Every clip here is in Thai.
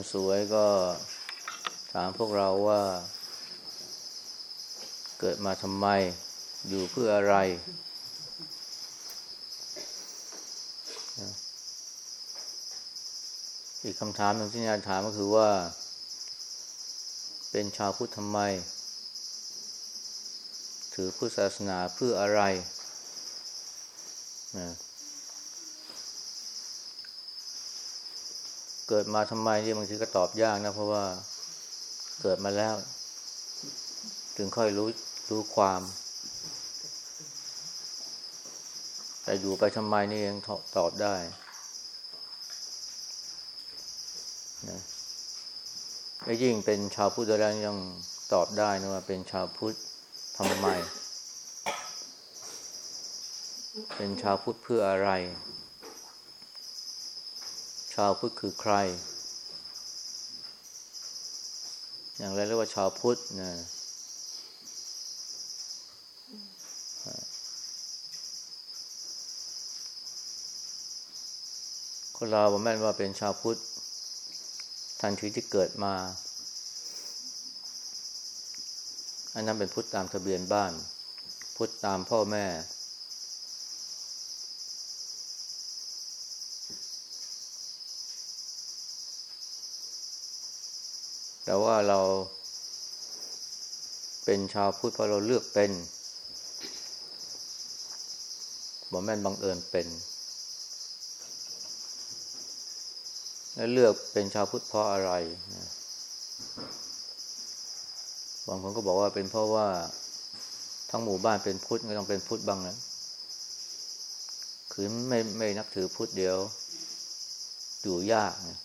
นสวยก็ถามพวกเราว่า เกิดมาทำไม อยู่เพื่ออะไร อีกคำถามหนึ่งที่นายถามก็คือว่า เป็นชาวพุทธทำไม ถือพุทธศาสนาเพื่ออะไรนะ เกิดมาทำไมนี่บางทีก็ตอบยากนะ เพราะว่าเกิดมาแล้ว ถึงค่อยรู้รู้ความ แต่อยู่ไปทำไมนี่ยังตอบได้นะและยิ่งเป็นชาวพุทธแล้วยังตอบได้นะว่าเป็นชาวพุทธทำไม เป็นชาวพุทธเพื่ออะไร ชาวพุทธคือใคร อย่างไรเรียกว่าชาวพุทธนะคนเราบอกแม่นว่าเป็นชาวพุทธทันทีที่เกิดมา อันนั้นเป็นพุทธตามทะเบียนบ้าน พุทธตามพ่อแม่ แต่ว่าเราเป็นชาวพุทธเพราะเราเลือกเป็นบอกแม่นบังเอิญเป็น และเลือกเป็นชาวพุทธเพราะอะไรนะบางคนก็บอกว่าเป็นเพราะว่าทั้งหมู่บ้านเป็นพุทธก็ต้องเป็นพุทธบ้างนะคือไม่ไม่นับถือพุทธเดียว อยู่ยากนะ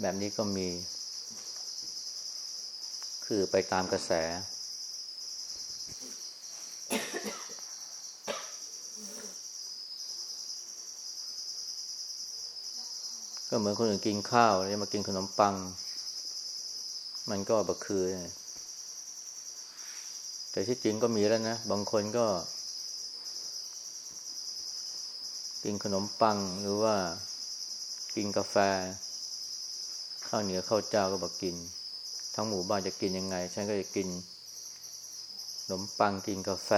แบบนี้ก็มี คือไปตามกระแส ก็เหมือนคนอื่นกินข้าวแล้วมากินขนมปัง มันก็บักคือ แต่ที่จริงก็มีแล้วนะ บางคนก็กินขนมปังหรือว่ากินกาแฟ ข้าวเหนียวข้าวเจ้าก็บอกกิน ทั้งหมู่บ้านจะกินยังไง ฉันก็จะกินขนมปังกินกาแฟ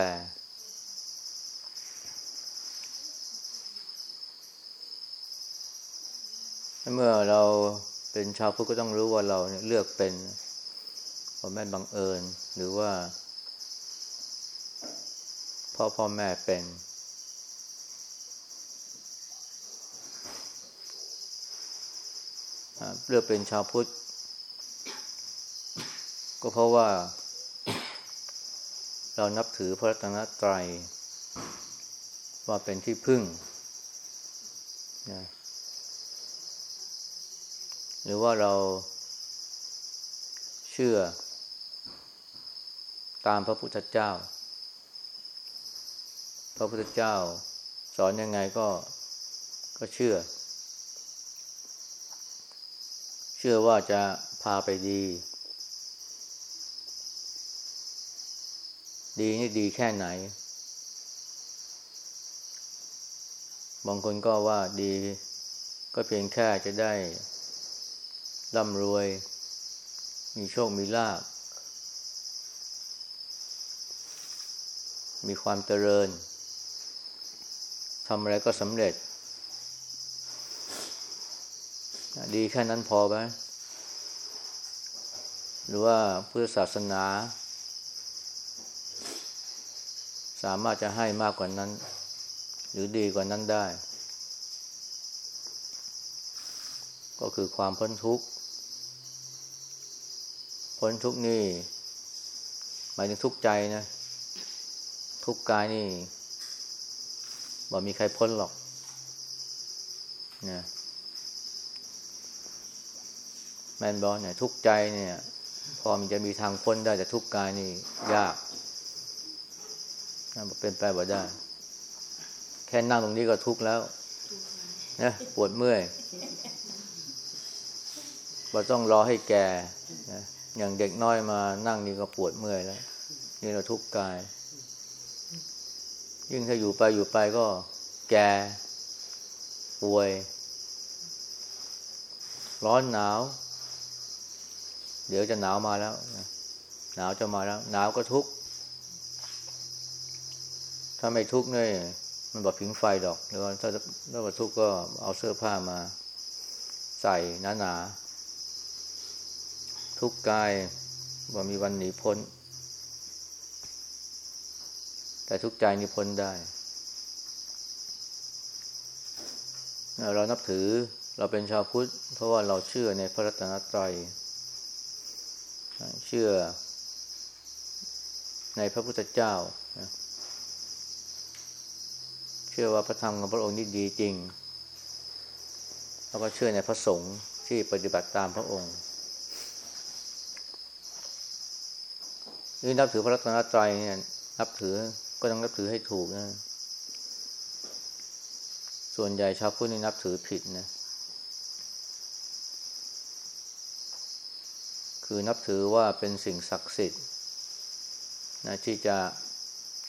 เมื่อเราเป็นชาวพุทธก็ต้องรู้ว่าเราเลือกเป็นพ่อแม่บังเอิญ หรือว่าพ่อพ่อแม่เป็น เลือกเป็นชาวพุทธ ก็เพราะว่า เรานับถือพระรัตนตรัย ว่าเป็นที่พึ่งนะหรือว่าเราเชื่อ ตามพระพุทธเจ้า พระพุทธเจ้า สอนยังไงก็ก็เชื่อ เชื่อว่าจะพาไปดี ดีนี่ดีแค่ไหน บางคนก็ว่าดี ก็เพียงแค่จะได้ร่ำรวย มีโชค มีลาภมีความเจริญทำอะไรก็สำเร็จ ดีแค่นั้นพอไหมหรือว่าพุทธศาสนา สามารถจะให้มากกว่านั้น หรือดีกว่านั้นได้ ก็คือความพ้นทุกข์พ้นทุกข์นี่หมายถึงทุกข์ใจนะ ทุกข์กายนี่บอกมีใครพ้นหรอกนะแม นบอลเนี่ยทุกใจเนี่ย พอมันจะมีทางพ้นได้แต่ทุกกายนี่ยากนะเป็นไปบ่ได้ แค่นั่งตรงนี้ก็ทุกข์แล้วนะปวดเมื่อยเราต้องรอให้แก่นะอย่างเด็กน้อยมานั่งนี่ก็ปวดเมื่อยแล้ว นี่เราทุกข์กาย ยิ่งถ้าอยู่ไปอยู่ไปก็แก่ป่วย ร้อนหนาว เดี๋ยวจะหนาวมาแล้วหนาวจะมาแล้ว หนาวก็ทุกข์ถ้าไม่ทุกข์เนี่ยมันบอกผิงไฟดอกแล้วถ้าถ้าว่าทุกข์ก็เอาเสื้อผ้ามา ใส่หนาหนาๆทุกข์กายว่ามีวันหนีพ้น แต่ทุกข์ใจนี่พ้นได้ เรานับถือเราเป็นชาวพุทธ เพราะว่าเราเชื่อในพระรัตนตรัย เชื่อในพระพุทธเจ้าเชื่อว่าพระธรรมของพระองค์นี่ดีจริง แล้วก็เชื่อในพระสงฆ์ที่ปฏิบัติตามพระองค์นี่นับถือพระรัตนตรัยเนี่ย นับถือก็ต้องนับถือให้ถูกนะ ส่วนใหญ่ชาวพุทธนี่นับถือผิดนะ คือนับถือว่าเป็นสิ่งศักดิ์สิทธิ์นะที่จะ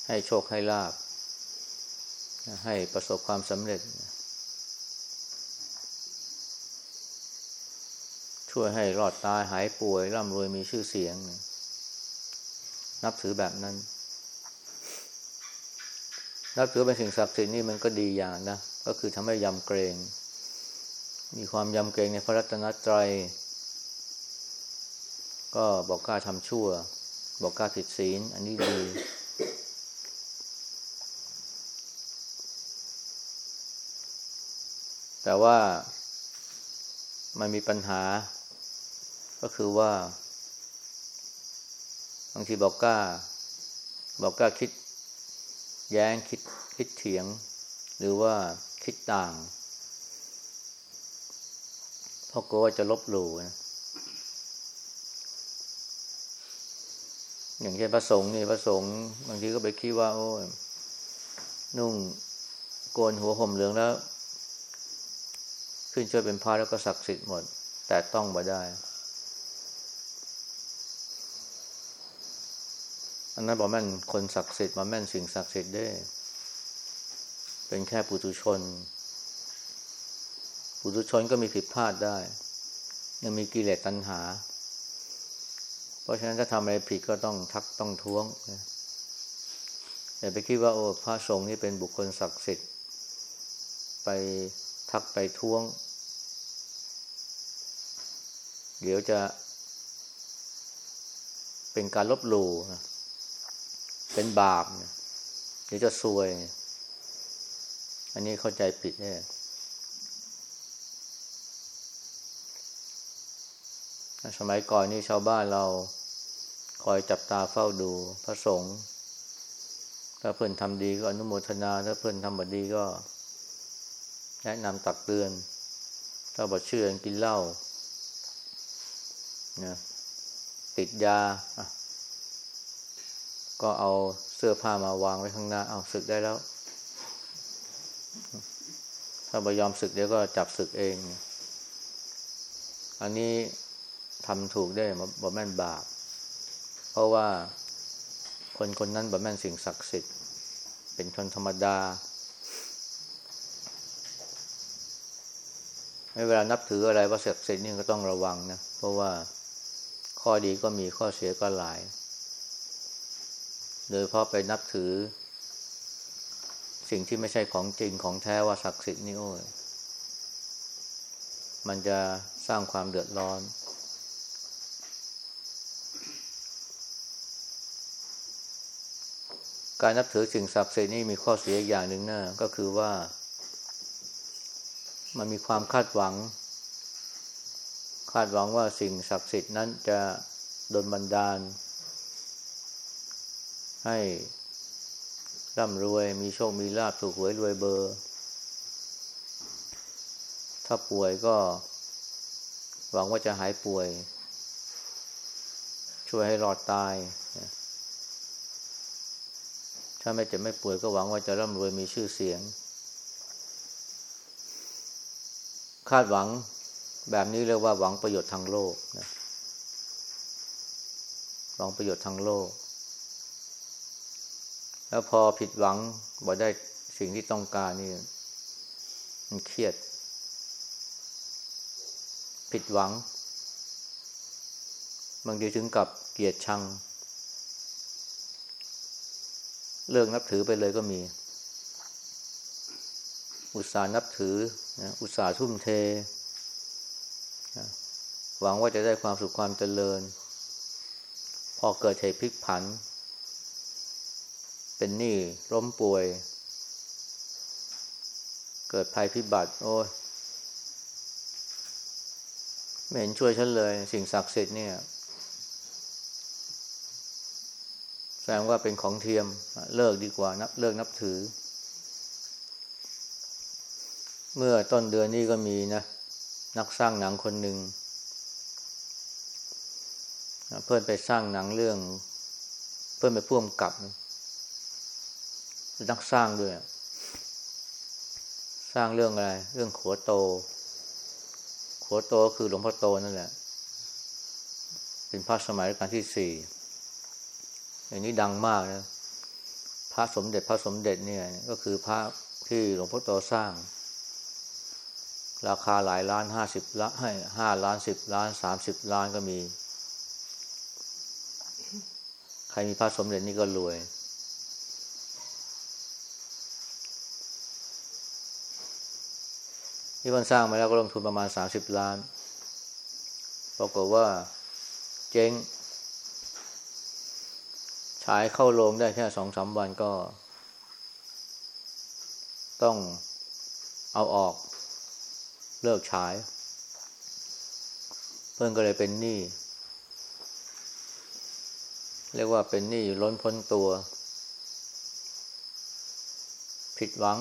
ให้โชคให้ลาบนะให้ประสบความสำเร็จนะช่วยให้รอดตายหายป่วยร่ำรวยมีชื่อเสียงนะนับถือแบบนั้น นับถือเป็นสิ่งศักดิ์สิทธิ์นี่มันก็ดีอย่างนะ ก็คือทำให้ยำเกรง มีความยำเกรงในพระรัตนตรัย ก็บอกกล้าทำชั่ว บอกกล้าผิดศีล อันนี้ดี แต่ว่ามันมีปัญหา ก็คือว่า บางทีบอกกล้า บอกกล้าคิด แย้งคิดคิดเถียง หรือว่าคิดต่าง เพราะกลัวว่าจะลบหลู่นะ อย่างเช่นพระสงฆ์นี่พระสงฆ์บางทีก็ไปคิดว่า โอ้ยนุ่งโกนหัวห่มเหลืองแล้ว ขึ้นช่วยเป็นพระแล้วก็ศักดิ์สิทธิ์หมด แต่ต้องมาได้อันนั้นบอกแม่นคนศักดิ์สิทธิ์มาแม่นสิ่งศักดิ์สิทธิ์ได้ เป็นแค่ปุถุชน ปุถุชนก็มีผิดพลาดได้ ยังมีกิเลสตัณหา เพราะฉะนั้นถ้าทำอะไรผิดก็ต้องทักต้องท้วงนะอย่าไปคิดว่าโอ้พระสงฆ์นี่เป็นบุคคลศักดิ์สิทธิ์ ไปทักไปท้วง เดี๋ยวจะเป็นการลบหลู่นะเป็นบาปนะเดี๋ยวจะซวย อันนี้เข้าใจผิดแน่ สมัยก่อนนี่ชาวบ้านเราคอยจับตาเฝ้าดูพระสงฆ์ถ้าเพื่อนทำดีก็อนุโมทนา ถ้าเพื่อนทำบดีก็ แนะนำตักเตือน ถ้าบอเชื่อกินเหล้านะติดยา ก็เอาเสื้อผ้ามาวางไว้ข้างหน้า เอาศึกได้แล้ว ถ้าบยอมศึกเดี๋ยวก็จับศึกเอง อันนี้ ทำถูกได้บ่แม่นบาป เพราะว่าคนคนนั้นบ่แม่นสิ่งศักดิ์สิทธิ์ เป็นคนธรรมดาไม่เวลานับถืออะไรว่าศักดิ์สิทธิ์นี่ก็ต้องระวังนะ เพราะว่าข้อดีก็มีข้อเสียก็หลาย โดยเพราะไปนับถือ สิ่งที่ไม่ใช่ของจริงของแท้ว่าศักดิ์สิทธิ์นี่โอ้ยมันจะสร้างความเดือดร้อน การนับถือสิ่งศักดิ์สิทธิ์นี่มีข้อเสียอย่างหนึ่งนะก็คือว่า มันมีความคาดหวัง คาดหวังว่าสิ่งศักดิ์สิทธิ์นั้นจะดลบันดาล ให้ร่ำรวยมีโชคมีลาภถูกหวยรวยเบอร์ ถ้าป่วยก็หวังว่าจะหายป่วย ช่วยให้รอดตาย ถ้าไม่เจ็บไม่ป่วยก็หวังว่าจะร่ำรวยมีชื่อเสียง คาดหวังแบบนี้เรียกว่าหวังประโยชน์ทางโลกนะหวังประโยชน์ทางโลก แล้วพอผิดหวังบ่ได้สิ่งที่ต้องการนี่มันเครียด ผิดหวัง บางทีถึงกับเกลียดชัง เลิกนับถือไปเลยก็มี อุตส่าห์นับถือนะอุตส่าห์ทุ่มเทนะหวังว่าจะได้ความสุขความเจริญ พอเกิดเหตุพลิกผัน เป็นหนี้ล้มป่วย เกิดภัยพิบัติ โอ้ยไม่เห็นช่วยฉันเลย สิ่งศักดิ์สิทธิ์เนี่ย แสดงว่าเป็นของเทียมเลิกดีกว่านับเลิกนับถือ เมื่อต้นเดือนนี้ก็มีนะ นักสร้างหนังคนหนึ่งเพื่อนไปสร้างหนังเรื่อง เพื่อนไปพ่วงกับนักสร้างด้วย สร้างเรื่องอะไร เรื่องขัวโต ขัวโตคือหลวงพ่อโตนั่นแหละ เป็นพระสมัยรัชกาลที่สี่ อย่างนี้ดังมากนะพระสมเด็จพระสมเด็จเนี่ย ก็คือพระที่หลวงพ่อโตสร้าง ราคาหลายล้านห้าสิบล้านให้ห้าล้านสิบล้านสามสิบล้านก็มี ใครมีพระสมเด็จนี่ก็รวย ที่มันสร้างมาแล้วก็ลงทุนประมาณสามสิบล้านปรากฏว่า เจ๊ง ฉายเข้าโรงได้แค่สองสามวันก็ ต้องเอาออกเลิกฉาย เพื่อนก็เลยเป็นหนี้เรียกว่าเป็นหนี้ล้นพ้นตัว ผิดหวัง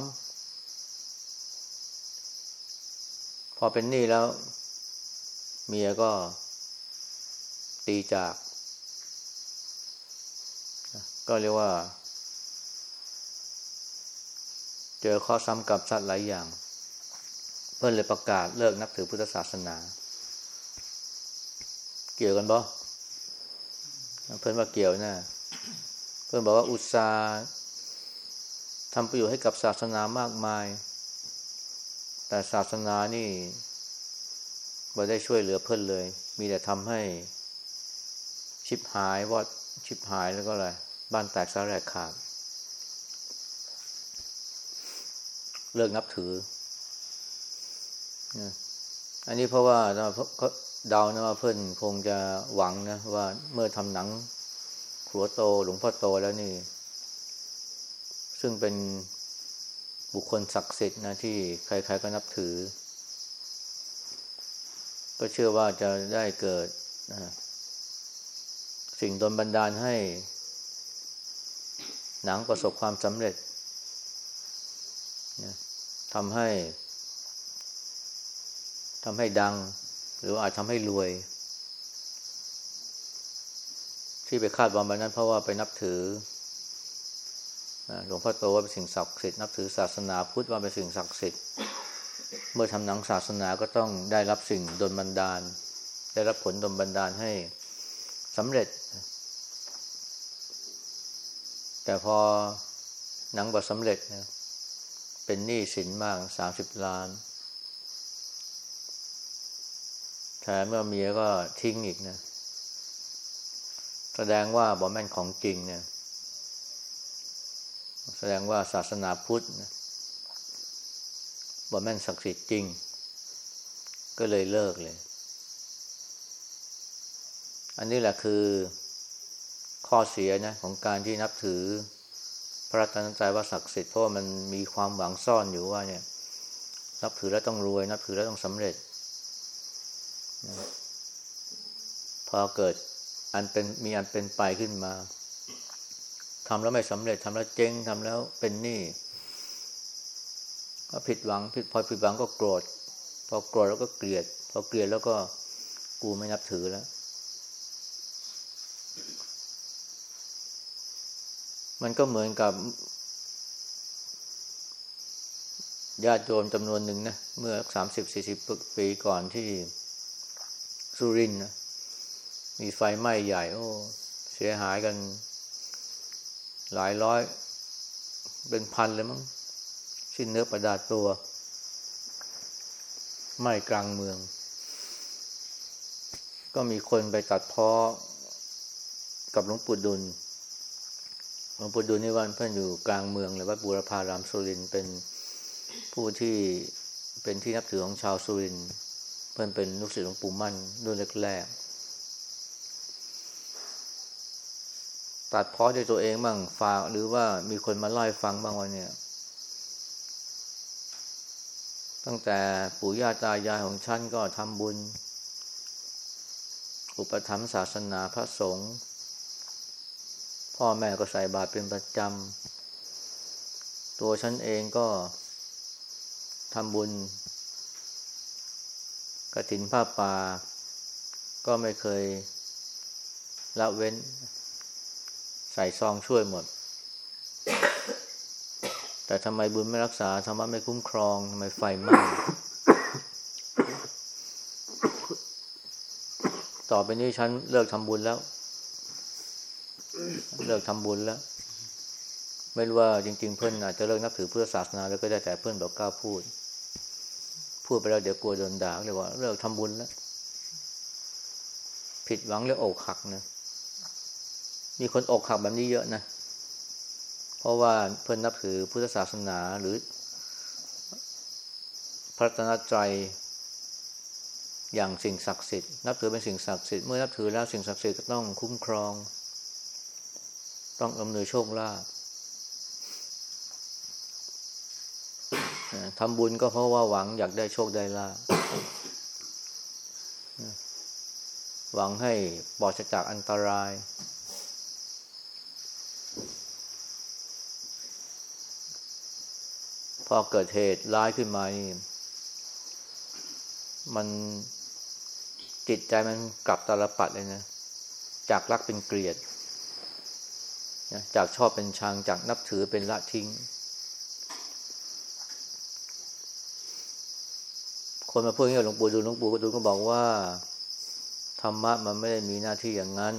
พอเป็นหนี้แล้ว เมียก็ตีจาก ก็เรียกว่า เจอข้อซ้ำกับสัตว์หลายอย่าง เพื่อนเลยประกาศเลิกนับถือพุทธศาสนา เกี่ยวกันบ่เพื่อนว่าเกี่ยวนะเพื่อนบอกว่าอุตสาห์ทำประโยชน์ให้กับศาสนามากมาย แต่ศาสนานี่ไม่ได้ช่วยเหลือเพื่อนเลย มีแต่ทำให้ชิบหายวอดชิบหายแล้วก็อะไร บ้านแตกสาแหลกขาด เลิกนับถืออันนี้เพราะว่าเขาเดานะว่าเพื่อนคงจะหวังนะ ว่าเมื่อทำหนังขัวโตหลวงพ่อโตแล้วนี่ ซึ่งเป็นบุคคลศักดิ์สิทธิ์นะที่ใครๆก็นับถือ ก็เชื่อว่าจะได้เกิดสิ่งดลบันดาลให้ หนังประสบความสำเร็จนะทำให้ทำให้ดัง หรืออาจทำให้รวย ที่ไปคาดหวังแบบนั้นเพราะว่าไปนับถือหลวงพ่อโตว่าเป็นสิ่งศักดิ์สิทธิ์นับถือศาสนาพุทธว่าเป็นสิ่งศักดิ์สิทธิ์เมื่อทำหนังศาสนาก็ต้องได้รับสิ่งดลบันดาล ได้รับผลดลบันดาลให้สำเร็จ แต่พอหนังบทสำเร็จนะเป็นหนี้สินมากสามสิบล้านแถมเมื่อเมียก็ทิ้งอีกนะ แสดงว่าบอแม่นของจริงเนี่ย แสดงว่าศาสนาพุทธนะบอแม่นศักดิ์สิทธิ์จริง ก็เลยเลิกเลย อันนี้แหละคือ ข้อเสียนะของการที่นับถือพระรัตนตรัยว่าศักดิ์สิทธิ์เพราะมันมีความหวังซ่อนอยู่ว่าเนี่ย นับถือแล้วต้องรวย นับถือแล้วต้องสำเร็จพอเกิดอันเป็นมีอันเป็นไปขึ้นมาทำแล้วไม่สำเร็จทำแล้วเจ๊งทำแล้วเป็นหนี้ก็ผิดหวังผิดพอผิดหวังก็โกรธพอโกรธแล้วก็เกลียด พอเกลียดแล้วก็กูไม่นับถือแล้ว มันก็เหมือนกับญาติโยมจำนวนหนึ่งนะ เมื่อสามสิบสี่สิบปีก่อนที่สุรินนะมีไฟไหม้ใหญ่ โอ้ เสียหายกัน หลายร้อย เป็นพันเลยมั้งชิ้นเนื้อประดาตัวไหม้กลางเมือง ก็มีคนไปตัดพ้อกับหลวงปู่ดุล หลวงปู่ดูลนี่วันเพื่อนอยู่กลางเมืองเลยวัดบูรพารามสุรินเป็นผู้ที่เป็นที่นับถือของชาวสุรินเพื่อนเป็นลูกศิษย์หลวงปู่มั่นรุ่นแรกๆตัดพ้อด้วยตัวเองบ้างฝากหรือว่ามีคนมาเล่าให้ฟังบ้างว่าเนี่ย ตั้งแต่ปู่ย่าตายายของฉันก็ทำบุญ อุปถัมภ์ศาสนาพระสงฆ์ พ่อแม่ก็ใส่บาตรเป็นประจำ ตัวฉันเองก็ทำบุญกระถินผ้าป่า ก็ไม่เคยละเว้น ใส่ซองช่วยหมด แต่ทำไมบุญไม่รักษาทำไมไม่คุ้มครองทำไมไฟไหม้ต่อไปนี้ฉันเลิกทำบุญแล้ว เลิกทำบุญแล้ว ไม่รู้ว่าจริง ๆ เพื่อนอาจจะเลิกนับถือเพื่อศาสนาแล้วก็ได้แต่เพื่อนบอกกล้าพูด พูดไปแล้วเดี๋ยวกลัวโดนด่าเลยว่า เลิกทำบุญแล้ว ผิดหวังแล้วอกหักนะมีคนอกหักแบบนี้เยอะนะ เพราะว่าเพื่อนนับถือพุทธศาสนาหรือพระตนตรัยอย่างสิ่งศักดิ์สิทธิ์นับถือเป็นสิ่งศักดิ์สิทธิ์เมื่อนับถือแล้วสิ่งศักดิ์สิทธิ์ก็ต้องคุ้มครอง ต้องอำนวยโชคลาภทำบุญก็เพราะว่าหวังอยากได้โชคได้ลาภหวังให้ปลอดจากอันตราย พอเกิดเหตุร้ายขึ้นมานี่มันจิตใจมันกลับตาลปัดเลยนะ จากรักเป็นเกลียด จากชอบเป็นชังจากนับถือเป็นละทิ้ง คนมาพูดอย่างนี้หลวงปู่ดูหลวงปู่ก็ดูก็บอกว่าธรรมะมันไม่ได้มีหน้าที่อย่างนั้น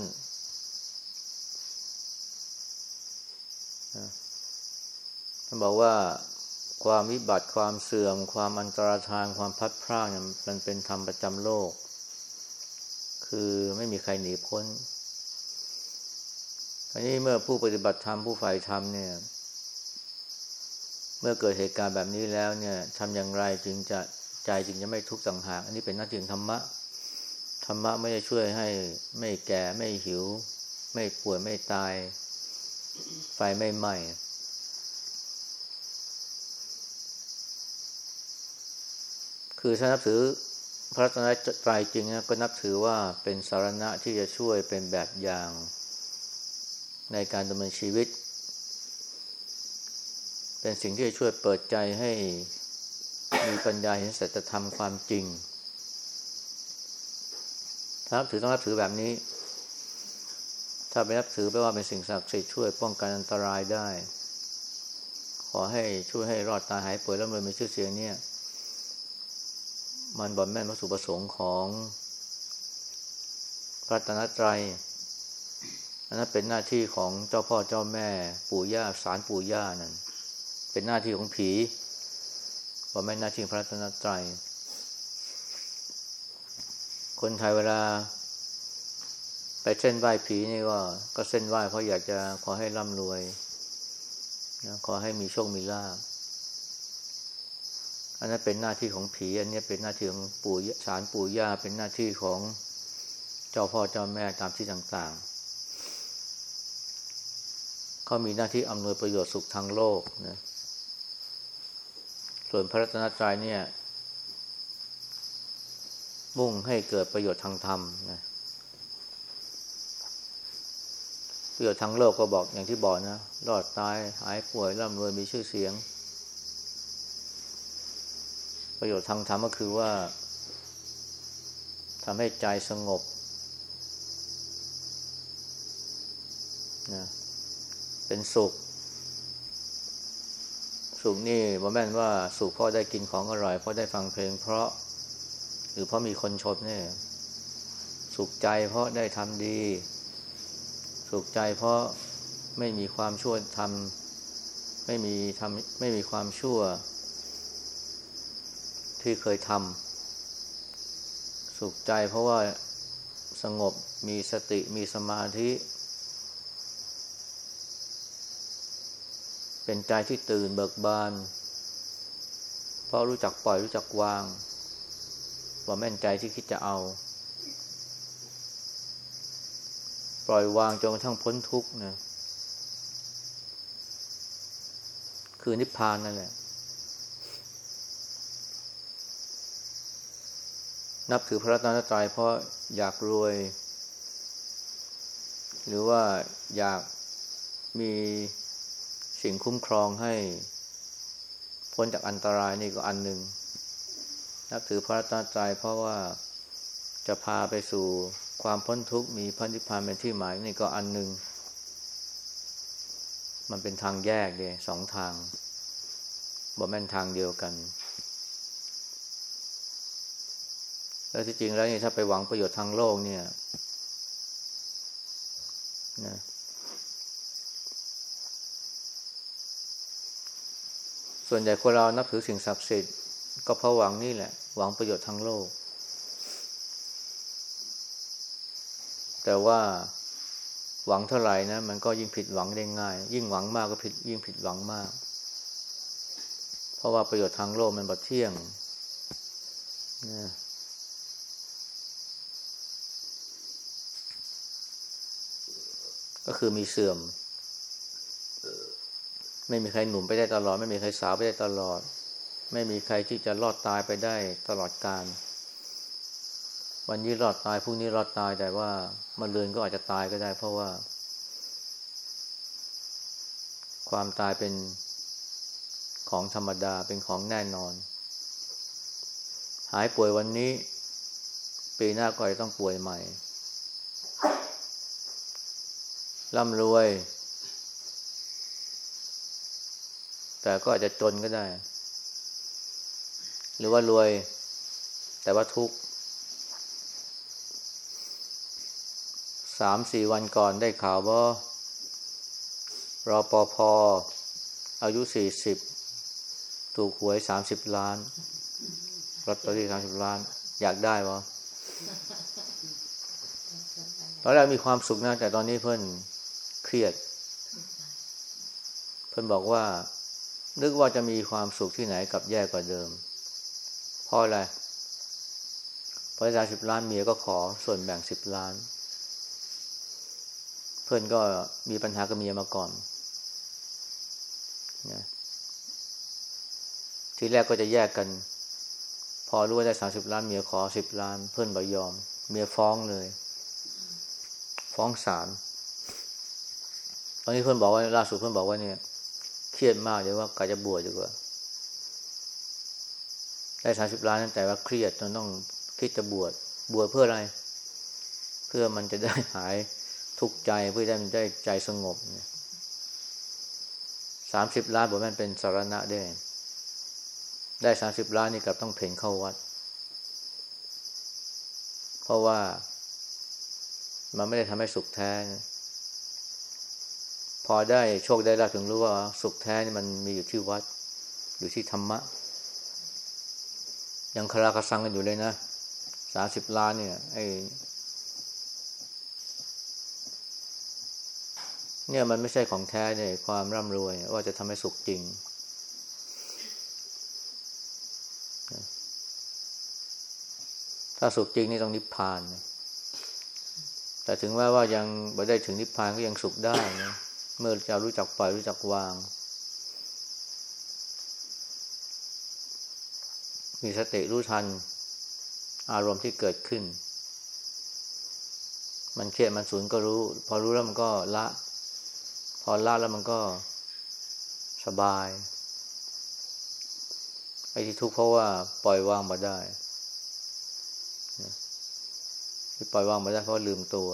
ท่านบอกว่าความวิบัติความเสื่อม ความอันตรธานความพัดพรากมันเป็นธรรมประจำโลก คือไม่มีใครหนีพ้น อันนี้เมื่อผู้ปฏิบัติธรรมผู้ฝ่ายธรรมเนี่ย เมื่อเกิดเหตุการณ์แบบนี้แล้วเนี่ยทำอย่างไรจึงจะใจจึงจะไม่ทุกข์สังหารอันนี้เป็นหน้าที่ของธรรมะ ธรรมะไม่ได้ช่วยให้ไม่แก่ไม่หิว ไม่ป่วยไม่ตาย ไฟไม่ไหม้คือถ้านับถือพระตนตรัยจริงนะก็นับถือว่าเป็นสารณะที่จะช่วยเป็นแบบอย่าง ในการดำเนินชีวิต เป็นสิ่งที่จะช่วยเปิดใจให้มีปัญญาเห็นสัจธรรมความจริงถ้านับถือต้องนับถือแบบนี้ ถ้าไปนับถือแปลว่าเป็นสิ่งศักดิ์สิทธิ์ช่วยป้องกันอันตรายได้ ขอให้ช่วยให้รอดตายหายป่วยแล้วมันมีชื่อเสียงเนี่ย มันบอดแม่นวัตถุประสงค์ของพระตนตรัย อันนั้นเป็นหน้าที่ของเจ้าพ่อเจ้าแม่ ปู่ย่าสารปู่ย่านั่นเป็นหน้าที่ของผีว่าไม่หน้าที่พระรัตนตรัยคนไทยเวลา ไปเส้นไหว้ผีนี่ก็ก็เส้นไหว้เพราะอยากจะขอให้ร่ำรวยนะขอให้มีโชคมีลาภอันนั้นเป็นหน้าที่ของผี อันนี้เป็นหน้าที่ของปู่สารปู่ย่าเป็นหน้าที่ของเจ้าพ่อเจ้าแม่ตามที่ต่าง ๆ เขามีหน้าที่อำนวยประโยชน์สุขทางโลกนะส่วนพระรัตนตรัยเนี่ย มุ่งให้เกิดประโยชน์ทางธรรมนะประโยชน์ทางโลกก็บอกอย่างที่บอกนะรอดตายหายป่วยร่ำรวยมีชื่อเสียง ประโยชน์ทางธรรมก็คือว่าทำให้ใจสงบนะ เป็นสุข สุขนี่บ่แม่นว่าสุขเพราะได้กินของอร่อยเพราะได้ฟังเพลง เพราะ หรือเพราะมีคนชมเนี่ย สุขใจเพราะได้ทำดี สุขใจเพราะไม่มีความชั่วทำไม่มีทำไม่มีความชั่ว ที่เคยทำสุขใจเพราะว่าสงบมีสติมีสมาธิ เป็นใจที่ตื่นเบิกบาน เพราะรู้จักปล่อยรู้จักวางว่าแม่นใจที่คิดจะเอา ปล่อยวางจนกระทั่งพ้นทุกข์นะคือนิพพานนั่นแหละ นับถือพระรัตนตรัยเพราะอยากรวย หรือว่าอยากมี สิ่งคุ้มครองให้พ้นจากอันตรายนี่ก็อันหนึ่งนับถือพระรัตนตรัยเพราะว่าจะพาไปสู่ความพ้นทุกข์มีพระนิพพานเป็นที่หมายนี่ก็อันหนึ่งมันเป็นทางแยกเดยสองทางบ่แม่นทางเดียวกัน แล้วที่จริงแล้วนี่ถ้าไปหวังประโยชน์ทางโลกเนี่ยนะ ส่วนใหญ่คนเรานับถือสิ่งศักดิ์สิทธิ์ก็เพราะหวังนี่แหละ หวังประโยชน์ทางโลก แต่ว่าหวังเท่าไหร่นะมันก็ยิ่งผิดหวังได้ง่าย ยิ่งหวังมากก็ผิดยิ่งผิดหวังมาก เพราะว่าประโยชน์ทางโลกมันบัดเที่ยงนะก็คือมีเสื่อม ไม่มีใครหนุ่มไปได้ตลอด ไม่มีใครสาวไปได้ตลอด ไม่มีใครที่จะรอดตายไปได้ตลอดกาลวันนี้รอดตายพรุ่งนี้รอดตายแต่ว่ามันเลือนก็อาจจะตายก็ได้ เพราะว่า ความตายเป็นของธรรมดาเป็นของแน่นอน หายป่วยวันนี้ ปีหน้าก็จะต้องป่วยใหม่ร่ำรวย แต่ก็อาจจะจนก็ได้ หรือว่ารวย แต่ว่าทุกสามสี่วันก่อนได้ข่าวว่ารอปอพออายุสี่สิบถูกหวยสามสิบล้านลอตเตอรี่สามสิบล้าน อยากได้วะตอนแรกมีความสุขนะแต่ตอนนี้เพิ่อนเครียด เพิ่อนบอกว่า นึกว่าจะมีความสุขที่ไหนกับแย่กว่าเดิม เพราะอะไรพราะจ่ายสิบล้านเมียก็ขอส่วนแบ่งสิบล้าน เพื่อนก็มีปัญหากับเมียมาก่อนนะทีแรกก็จะแยกกัน พอรู้ว่าได้สามสิบล้านเมียขอสิบล้าน เพื่อนบ่ยอม เมียฟ้องเลย ฟ้องศาลตอนนี้เพื่อนบอกว่าล่าสุดเพื่อนบอกว่าเนี่ย เครียดมากเลยว่ากาจะบวชดีกว่า ได้สามสิบล้านแต่ว่าเครียดจนต้องคิดจะบวชบวชเพื่ออะไร เพื่อมันจะได้หายทุกข์ใจเพื่อได้มันได้ใจสงบเนี่ยสามสิบล้านบอกมันเป็นสารณะได้ ได้สามสิบล้านนี่กับต้องเพ่งเข้าวัด เพราะว่ามันไม่ได้ทำให้สุขแท้นะ พอได้โชคได้ลาบถึงรู้ว่าสุขแท้นี่มันมีอยู่ที่วัด อยู่ที่ธรรมะ ยังคาราคาซังกันอยู่เลยนะสามสิบล้านเนี่ยไอเนี่ยมันไม่ใช่ของแท้เนี่ยความร่ำรวย ว่าจะทำให้สุขจริง ถ้าสุขจริงนี่ต้องนิพพาน แต่ถึงแม้ว่ายังไม่ได้ถึงนิพพานก็ยังสุขได้นะ เมื่อจะรู้จักปล่อยรู้จักวาง มีสติรู้ทัน อารมณ์ที่เกิดขึ้น มันเครียดมันสูญก็รู้ พอรู้แล้วมันก็ละ พอละแล้วมันก็สบาย ไอ้ที่ทุกข์เพราะว่าปล่อยวางมาได้ที่ปล่อยวางมาได้เพราะลืมตัว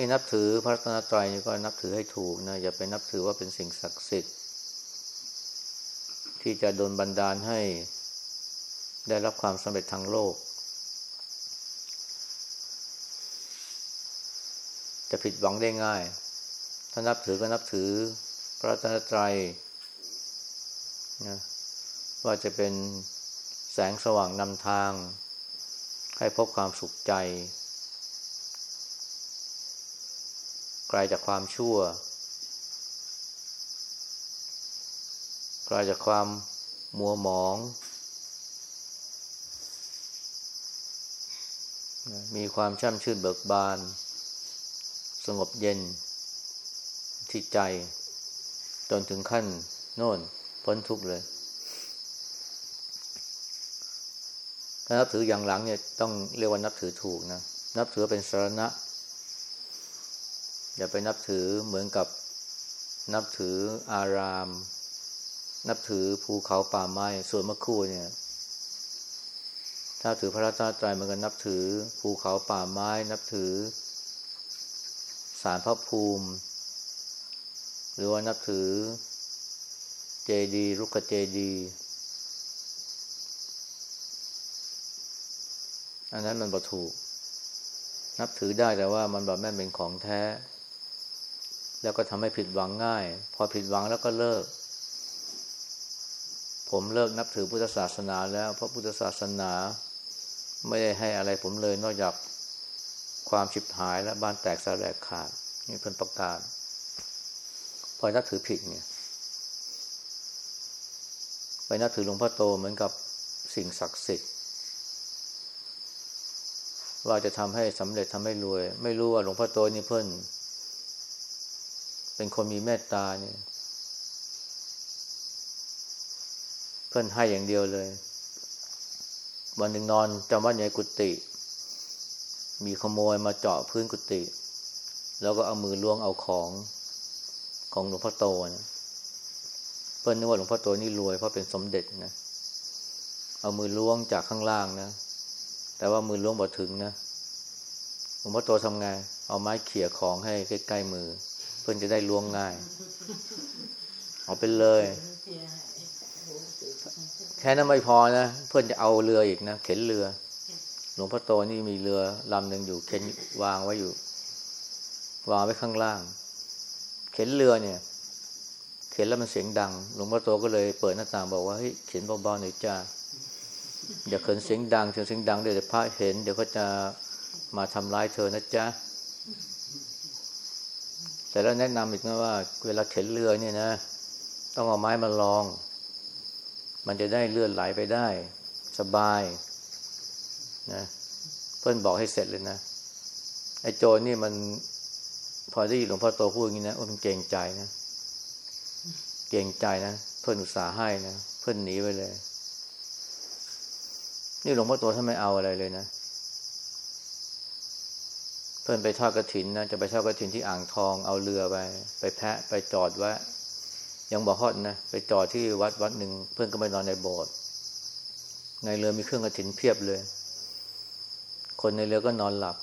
นี่นับถือพระรัตนตรัยนี่ก็นับถือให้ถูกนะอย่าไปนับถือว่าเป็นสิ่งศักดิ์สิทธิ์ ที่จะโดนบันดาลให้ได้รับความสำเร็จทางโลก จะผิดหวังได้ง่าย ถ้านับถือก็นับถือพระรัตนตรัยนะว่าจะเป็นแสงสว่างนำทาง ให้พบความสุขใจ ไกลจากความชั่ว ไกลจากความมัวหมอง มีความช่ำชื่นเบิกบาน สงบเย็น ที่ใจ จนถึงขั้น โน่นพ้นทุกข์เลยถ้านับถืออย่างหลังเนี่ยต้องเรียกว่านับถือถูกนะ นับถือเป็นสารณะ อย่าไปนับถือเหมือนกับนับถืออาราม นับถือภูเขาป่าไม้ ส่วนมะคู่เนี่ย ถ้าถือพระราชาตรัยมันก็นับถือภูเขาป่าไม้ นับถือสารพระภูมิ หรือว่านับถือเจดีรุกขเจดีอันนั้นมันบ่ถูก นับถือได้แต่ว่ามันบอกแม่เป็นของแท้ แล้วก็ทำให้ผิดหวังง่าย พอผิดหวังแล้วก็เลิก ผมเลิกนับถือพุทธศาสนาแล้ว เพราะพุทธศาสนาไม่ได้ให้อะไรผมเลยนอกจากความฉิบหายและบ้านแตกสลายขาดนี่เพิ่นประกาศ พอนับถือผิดเนี่ย ไปนับถือหลวงพ่อโตเหมือนกับสิ่งศักดิ์สิทธิ์ว่าจะทำให้สำเร็จทำให้รวย ไม่รู้ว่าหลวงพ่อโตนี่เพิ่น เป็นคนมีเมตตาเนี่ย เพื่อนให้อย่างเดียวเลย วันหนึ่งนอนจำวัดในกุฏิมีขโมยมาเจาะพื้นกุฏิแล้วก็เอามือล้วงเอาของของหลวงพ่อโตนะเพื่อนนึกว่าหลวงพ่อโตนี่รวยเพราะเป็นสมเด็จนะเอามือล้วงจากข้างล่างนะแต่ว่ามือล้วงบ่ถึงนะหลวงพ่อโตทำไง เอาไม้เขี่ยของให้ใกล้ๆมือ พื่อนจะได้ล้วงง่าย เอาไปเลย แค่นั้นไม่พอนะ เพื่อนจะเอาเรืออีกนะ เข็นเรือ หลวงพ่อโตนี่มีเรือลำหนึ่งอยู่เข็นวางไว้อยู่ วางไว้ข้างล่าง เข็นเรือเนี่ย เข็นแล้วมันเสียงดัง หลวงพ่อโตก็เลยเปิดหน้าต่างบอกว่าเฮ้ยเข็นเบาๆหน่อยจ้าอย่าเขินเสียงดังเสียงดังเดี๋ยวพระเห็น เดี๋ยวก็จะมาทำร้ายเธอนะจ๊ะ แต่แล้วแนะนำอีกนะว่า เวลาเข็นเรือเนี่ยนะ ต้องเอาไม้มาลอง มันจะได้เลื่อนไหลไปได้ สบายนะเพื่อนบอกให้เสร็จเลยนะไอ้โจรนี่มัน พอได้ยินหลวงพ่อโตพูดอย่างนี้นะโอ้มันเก่งใจนะเก่งใจนะเพื่อนอุตส่าห์ให้นะเพื่อนหนีไปเลย นี่หลวงพ่อโตท่านไม่เอาอะไรเลยนะ พื่อนไปทอดกระถินนะจะไปทอดกระถินที่อ่างทองเอาเรือไป ไปแพะไปจอดไว้ยังบอกฮอดนะไปจอดที่วัดวัดหนึ่งเพื่อนก็ไปนอนในโบสถ์ในเรือมีเครื่องกระถินเพียบเลย คนในเรือก็นอนหลับ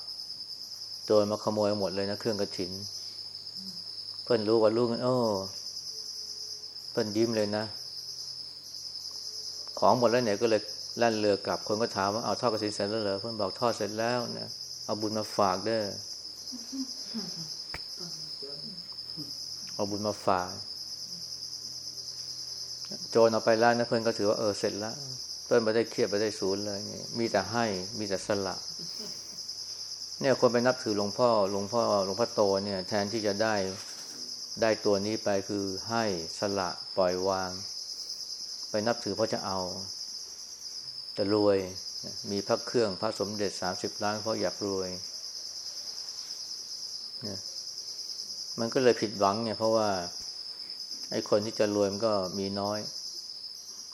โจรมาขโมยหมดเลยนะเครื่องกระถิน เพื่อนรู้ว่าลูกโอ้เพื่อนยิ้มเลยนะ ของหมดแล้วเนี่ยก็เลยแล่นเรือกลับคนก็ถามว่าเอาทอดกระถินเสร็จแล้วเหรอเพื่อนบอกทอดเสร็จแล้วนะเเอาบุญมาฝากเด้อเอาบุญมาฝาก โจรเอาไปแล้วนะเพื่อนก็ถือว่าเออเสร็จแล้วเพื่อนไม่ได้เครียดไม่ได้ศูนย์เลยมีแต่ให้มีแต่สละ เนี่ยคนไปนับถือหลวงพ่อหลวงพ่อหลวงพ่อโตเนี่ย แทนที่จะได้ได้ตัวนี้ไปคือให้สละปล่อยวาง ไปนับถือเพราะจะเอา จะรวย มีพระเครื่องพระสมเด็จสามสิบล้านเพราะอยากรวยเนี่ยมันก็เลยผิดหวังเนี่ยเพราะว่า ไอ้คนที่จะรวยมันก็มีน้อย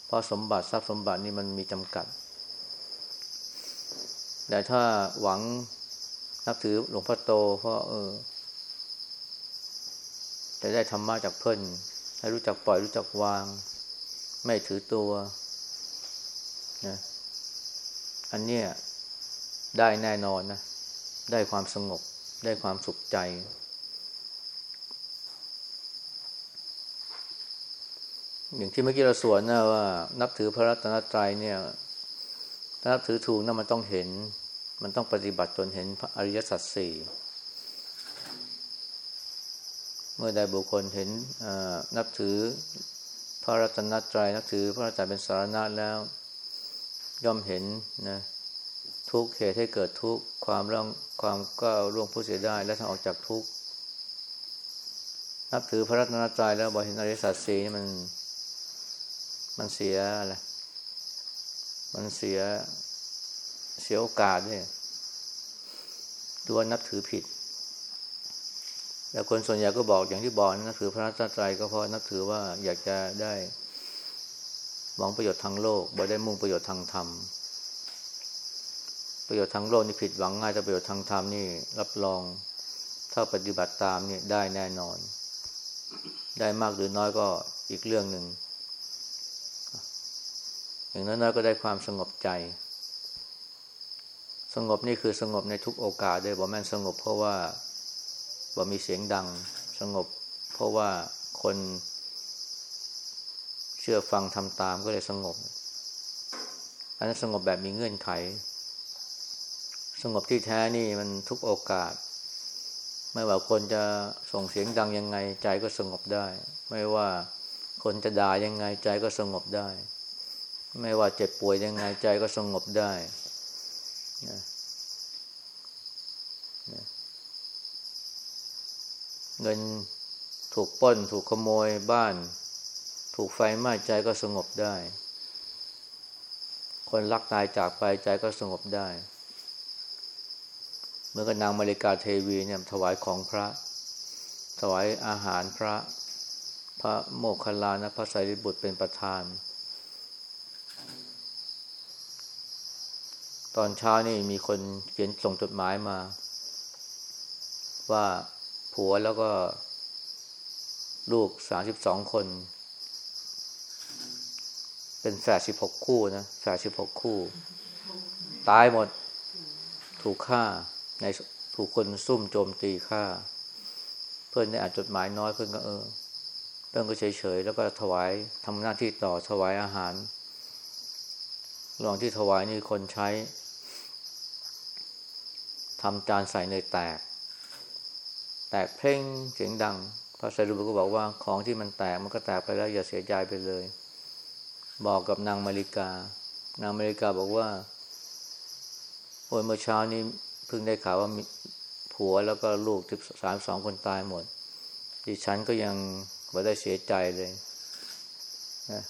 เพราะสมบัติทรัพย์สมบัตินี่มันมีจำกัด แต่ถ้าหวังนับถือหลวงพ่อโตเพราะเออจะได้ธรรมะจากเพิ่น ให้รู้จักปล่อยรู้จักวาง ไม่ถือตัวนะ อันเนี้ยได้แน่นอนนะ ได้ความสงบ ได้ความสุขใจ อย่างที่เมื่อกี้เราสวนนะว่า นับถือพระรัตนตรัยเนี่ยถ้านับถือถูกนะมันต้องเห็น มันต้องปฏิบัติจนเห็นพระอริยสัจสี่เมื่อใดบุคคลเห็นนับถือพระรัตนตรัยนับถือพระรัตนเป็นสารณะแล้ว ย่อมเห็นนะทุกเหตุให้เกิดทุกความร่องความก้าวล่วงผู้เสียได้และทางออกจากทุกนับถือพระรัตนตรัยแล้วบอกเห็นอริสัจสี่นี่มัน มันเสียอะไรมันเสียเสียโอกาสด้วยตัวนับถือผิดแต่คนส่วนใหญ่ก็บอกอย่างที่บอกนับถือพระรัตนตรัยก็เพราะนับถือว่าอยากจะได้ หวังประโยชน์ทางโลกบ่ได้มุ่งประโยชน์ทางธรรม ประโยชน์ทางโลกนี่ผิดหวังง่ายแต่ประโยชน์ทางธรรมนี่รับรอง ถ้าปฏิบัติตามนี่ได้แน่นอน ได้มากหรือน้อยก็อีกเรื่องหนึ่งอย่างน้อยๆก็ได้ความสงบใจ สงบนี่คือสงบในทุกโอกาสด้วยบอกแม่นสงบเพราะว่าบ่มีเสียงดัง สงบเพราะว่าคน เชื่อฟังทำตามก็เลยสงบ อันนั้นสงบแบบมีเงื่อนไข สงบที่แท้นี่มันทุกโอกาส ไม่ว่าคนจะส่งเสียงดังยังไง ใจก็สงบได้ ไม่ว่าคนจะด่ายังไงใจก็สงบได้ ไม่ว่าเจ็บป่วยยังไงใจก็สงบได้นะนะเงินถูกป้นถูกขโมยบ้าน ถูกไฟไหม้ใจก็สงบได้ คนรักตายจากไปใจก็สงบได้ เมื่อกับนางมาริกาเทวีเนี่ยถวายของพระ ถวายอาหารพระ พระโมคคัลลานะพระไตรบุตรเป็นประธาน ตอนเช้านี่มีคนเขียนส่งจดหมายมา ว่าผัวแล้วก็ลูกสาสิบสองคน เป็นแฝดสิบหกคู่นะแฝดสิบหกคู่ ตายหมด ถูกฆ่าในถูกคนซุ่มโจมตีฆ่า เพื่อนได้อ่านจดหมายน้อยเพื่อนก็เออ เพื่อนก็เฉยๆ แล้วก็ถวายทำหน้าที่ต่อถวายอาหารระหว่างที่ถวายนี่คนใช้ทำจานใส่เนยแตก แตกเพ่งเสียงดังพระไตรปิฎกก็บอกว่าของที่มันแตกมันก็แตกไปแล้วอย่าเสียใจไปเลย บอกกับนางมาริกา นางมาริกาบอกว่า โอ้ยเมื่อเช้านี้เพิ่งได้ข่าวว่ามีผัวแล้วก็ลูกที่สามสองคนตายหมด ดิฉันก็ยังไม่ได้เสียใจเลยนะ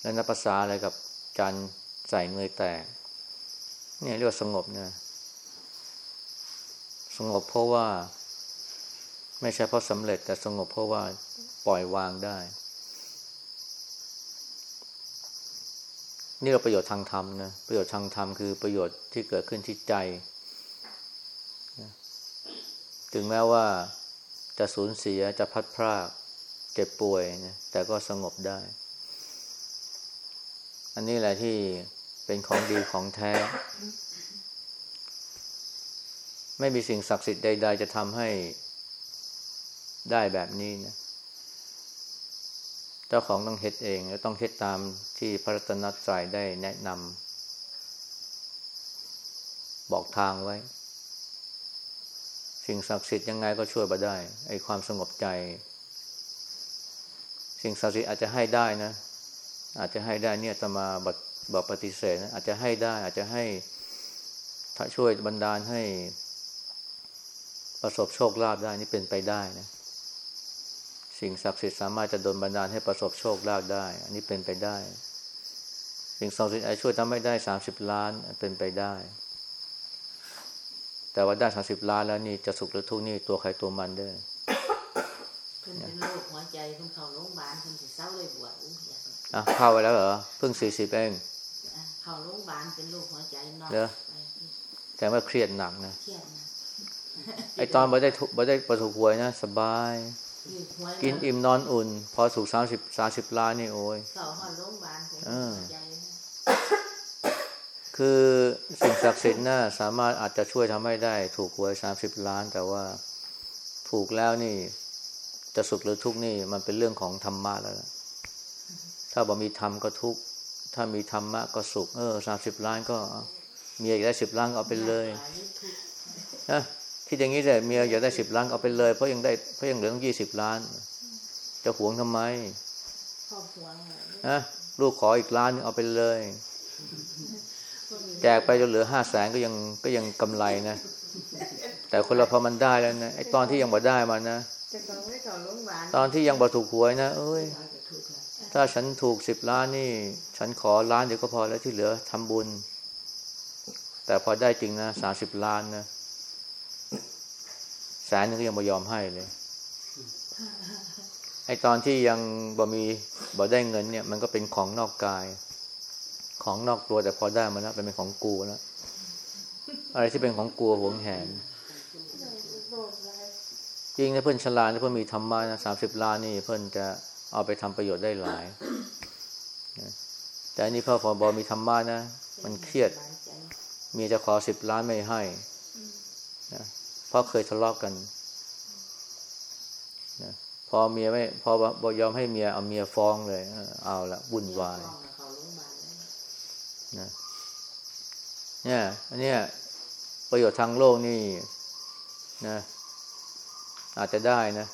แล้วนับภาษาอะไรกับจานใส่เงยแตก เนี่ยเรียกว่าสงบเนี่ยสงบเพราะว่า ไม่ใช่เพราะสำเร็จ แต่สงบเพราะว่าปล่อยวางได้ นี่เราประโยชน์ทางธรรมนะประโยชน์ทางธรรมคือประโยชน์ที่เกิดขึ้นที่ใจ ถึงแม้ว่าจะสูญเสียจะพัดพรากเจ็บป่วยนะแต่ก็สงบได้ อันนี้แหละที่เป็นของดีของแท้ ไม่มีสิ่งศักดิ์สิทธิ์ใด ๆ จะทำให้ได้แบบนี้นะ เจ้าของต้องเฮ็ดเองและต้องเฮ็ดตามที่พระรัตนตรัยได้แนะนำบอกทางไว้ สิ่งศักดิ์สิทธิ์ยังไงก็ช่วยมาได้ไอ้ความสงบใจ สิ่งศักดิ์สิทธิ์อาจจะให้ได้นะ อาจจะให้ได้เนี่ยจะมาบัดบอกปฏิเสธนะอาจจะให้ได้อาจจะให้ถ้าช่วยบันดาลให้ประสบโชคลาภได้นี่เป็นไปได้นะ สิ่งศักดิ์สิทธิ์สามารถจะดลบันดาลให้ประสบโชคลาภได้ อันนี้เป็นไปได้ สิ่งศักดิ์สิทธิ์อาจช่วยทำไม่ได้สามสิบล้านเป็นไปได้ แต่ว่าได้สามสิบล้านแล้วนี่จะสุขหรือทุกข์นี่ตัวใครตัวมันเด้อเพิ่นเป็นโรคหัวใจเพิ่นเข้าโรงพยาบาลเพิ่นสิเศร้าเลยบวชอู้ยอะเข้าไปแล้วเหรอเพิ่งสี่สิบเองเข้าโรงพยาบาลเป็นโรคหัวใจนอนเหรอแต่ว่าเครียดหนักนะเครียดนะไอตอนบ่ได้ทุบ่ได้ประถูกหวยนะ สบายอยู่หัว กินอิ่มนอนอุ่น พอถูกสามสิบสามสิบล้านนี่โอ้ยเข้าฮอดโรงพยาบาลเป็นโรคหัวใจนะคืคือสิ่งศักดิ์สิทธิ์น่ะสามารถอาจจะช่วยทำให้ได้ ถูกหวยสามสิบล้าน แต่ว่าถูกแล้วนี่ จะสุขหรือทุกข์นี่ มันเป็นเรื่องของธรรมะแล้วล่ะถ้าบอกมีธรรมก็ทุกข์ถ้ามีธรรมะก็สุข เออสามสิบล้านก็เอาเมียอยากได้สิบล้านก็เอาไปเลยนะ คิดอย่างนี้เลยเมียอยากได้สิบล้านก็เอาไปเลย เพราะยังได้เพราะยังเหลือต้องยี่สิบล้าน จะหวงทำไมครอบครัวเลยนะลูกขออีกล้านหนึงเอาไปเลย แจกไปจนเหลือห้าแสนก็ยังก็ยังกำไรนะ แต่คนเราพอมันได้แล้วนะไอ้ตอนที่ยังบ่ได้มันนะจะต้องไม่เข้าโรงพยาบาลตอนที่ยังบ่ถูกหวยนะ เอ้ย ถ้าฉันถูกสิบล้านนี่ ฉันขอล้านเดียวก็พอแล้วที่เหลือทำบุญ แต่พอได้จริงนะสาสิบล้านนะ แสนนึงก็ยังไม่ยอมให้เลยไอตอนที่ยังบ่มีบ่ได้เงินเนี่ย มันก็เป็นของนอกกาย ของนอกตัวแต่พอได้มาแล้วเป็นของกูแล้วอะไรที่เป็นของกูหวงแหนจริงนะเพื่อนฉลาดนะเพื่อนมีธรรมะนะสามสิบล้านนี่ เพื่อนจะเอาไปทำประโยชน์ได้หลายนะแต่อันนี้พ่อพอบอมีธรรมะนะมันเครียดเมียจะขอสิบล้านไม่ให้นะ เพราะเคยทะเลาะกกันนะพอเมียไม่พอบอยอมให้เมียเอาเมียฟ้องเลย เอาละวุ่นวายเข้าโรงพยาบาลเลยนะเนี่ยอันเนี้ยประโยชน์ทางโลกนี่นะ อาจจะได้นะ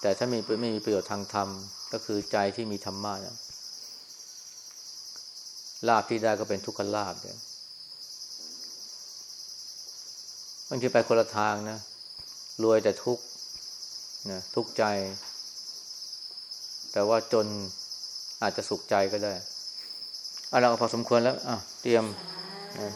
แต่ถ้ามีไม่มีประโยชน์ทางธรรม ก็คือใจที่มีธรรมะนะลาบที่ได้ก็เป็นทุกขลาบเนี่ย บางทีไปคนละทางนะรวยแต่ทุกนะทุกใจ แต่ว่าจนอาจจะสุขใจก็ได้เอาเราพอสมควรแล้วอะเตรียมนะ